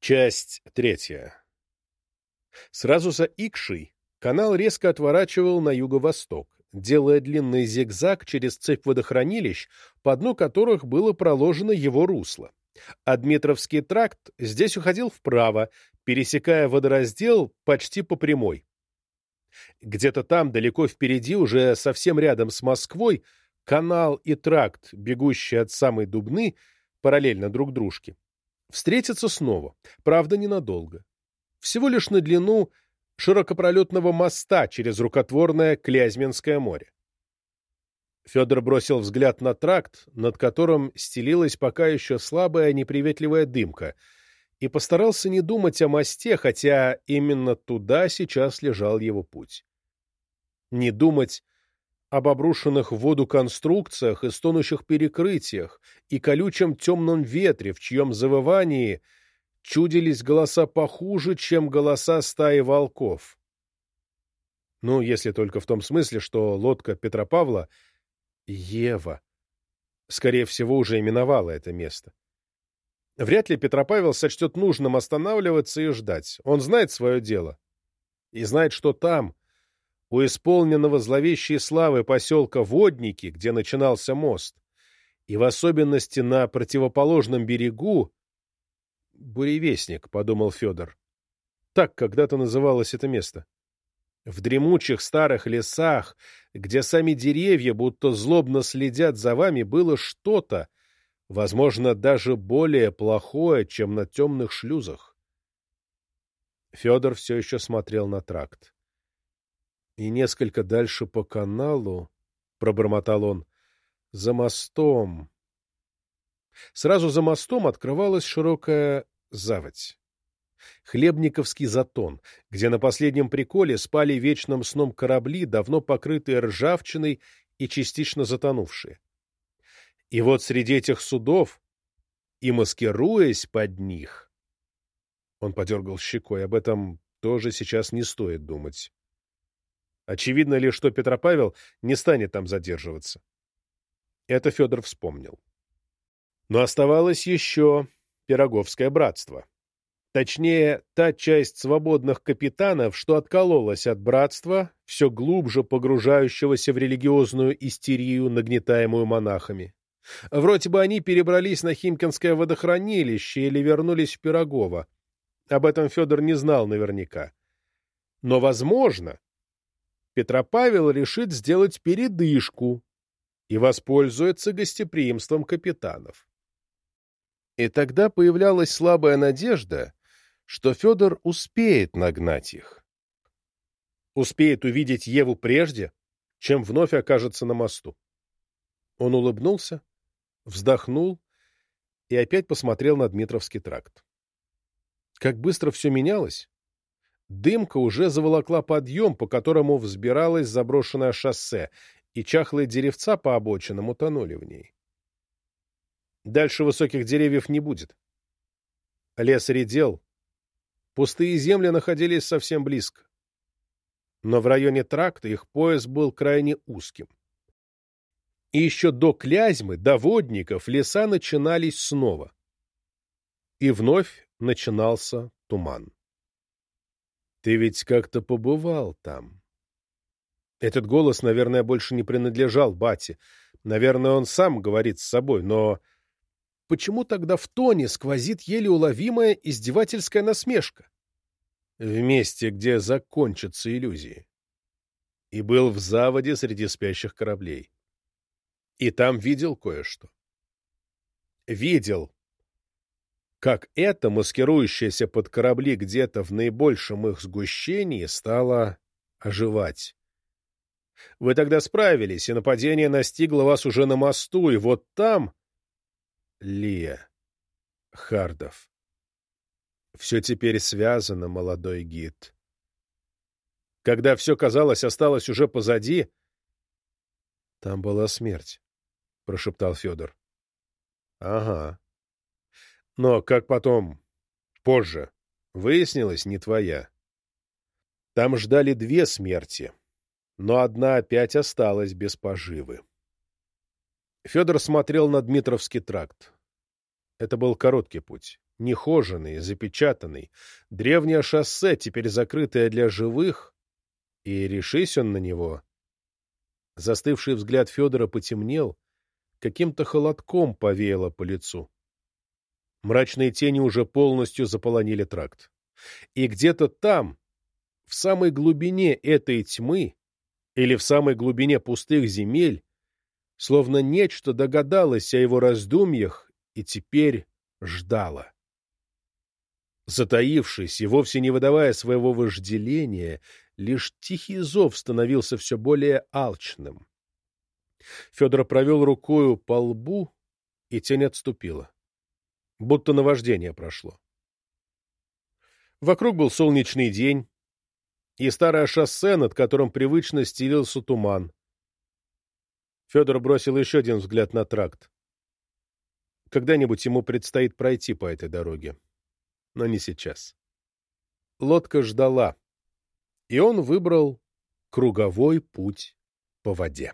Часть третья. Сразу за Икшей канал резко отворачивал на юго-восток, делая длинный зигзаг через цепь водохранилищ, по дну которых было проложено его русло. А Дмитровский тракт здесь уходил вправо, пересекая водораздел почти по прямой. Где-то там, далеко впереди, уже совсем рядом с Москвой, канал и тракт, бегущие от самой Дубны, параллельно друг дружке, встретятся снова, правда, ненадолго. Всего лишь на длину широкопролетного моста через рукотворное Клязьминское море. Федор бросил взгляд на тракт, над которым стелилась пока еще слабая неприветливая дымка, и постарался не думать о мосте, хотя именно туда сейчас лежал его путь. Не думать об обрушенных в воду конструкциях и стонущих перекрытиях, и колючем темном ветре, в чьем завывании чудились голоса похуже, чем голоса стаи волков. Ну, если только в том смысле, что лодка Петропавла — Ева. Скорее всего, уже именовала это место. Вряд ли Петропавел сочтет нужным останавливаться и ждать. Он знает свое дело. И знает, что там, у исполненного зловещей славы поселка Водники, где начинался мост, и в особенности на противоположном берегу, «Буревестник», — подумал Федор. Так когда-то называлось это место. В дремучих старых лесах, где сами деревья будто злобно следят за вами, было что-то, возможно, даже более плохое, чем на темных шлюзах. Федор все еще смотрел на тракт и несколько дальше по каналу, — пробормотал он, — за мостом. Сразу за мостом открывалась широкая заводь. Хлебниковский затон, где на последнем приколе спали вечным сном корабли, давно покрытые ржавчиной и частично затонувшие. И вот среди этих судов, и маскируясь под них, он подергал щекой, об этом тоже сейчас не стоит думать. Очевидно ли, что Петропавел не станет там задерживаться? Это Федор вспомнил. Но оставалось еще Пироговское братство. Точнее, та часть свободных капитанов, что откололась от братства, все глубже погружающегося в религиозную истерию, нагнетаемую монахами. Вроде бы они перебрались на Химкинское водохранилище или вернулись в Пирогово. Об этом Федор не знал наверняка. Но, возможно, Петропавел решит сделать передышку и воспользуется гостеприимством капитанов. И тогда появлялась слабая надежда, что Федор успеет нагнать их. Успеет увидеть Еву прежде, чем вновь окажется на мосту. Он улыбнулся, вздохнул и опять посмотрел на Дмитровский тракт. Как быстро все менялось! Дымка уже заволокла подъем, по которому взбиралось заброшенное шоссе, и чахлые деревца по обочинам утонули в ней. Дальше высоких деревьев не будет. Лес редел. Пустые земли находились совсем близко. Но в районе тракта их пояс был крайне узким. И еще до Клязьмы, до Водников, леса начинались снова. И вновь начинался туман. Ты ведь как-то побывал там. Этот голос, наверное, больше не принадлежал бате. Наверное, он сам говорит с собой, но... Почему тогда в тоне сквозит еле уловимая издевательская насмешка? В месте, где закончатся иллюзии. И был в заводе среди спящих кораблей. И там видел кое-что. Видел, как это, маскирующееся под корабли где-то в наибольшем их сгущении, стало оживать. Вы тогда справились, и нападение настигло вас уже на мосту, и вот там... Лия. Хардов. Все теперь связано, молодой гид. Когда все, казалось, осталось уже позади... Там была смерть, — прошептал Федор. — Ага. Но, как потом, позже, выяснилось, не твоя. Там ждали две смерти, но одна опять осталась без поживы. Федор смотрел на Дмитровский тракт. Это был короткий путь, нехоженный, запечатанный, древнее шоссе, теперь закрытое для живых, и решись он на него. Застывший взгляд Федора потемнел, каким-то холодком повеяло по лицу. Мрачные тени уже полностью заполонили тракт. И где-то там, в самой глубине этой тьмы, или в самой глубине пустых земель, словно нечто догадалось о его раздумьях и теперь ждало. Затаившись и вовсе не выдавая своего вожделения, лишь тихий зов становился все более алчным. Федор провел рукою по лбу, и тень отступила. Будто наваждение прошло. Вокруг был солнечный день, и старое шоссе, над которым привычно стелился туман. Федор бросил еще один взгляд на тракт. Когда-нибудь ему предстоит пройти по этой дороге. Но не сейчас. Лодка ждала, и он выбрал круговой путь по воде.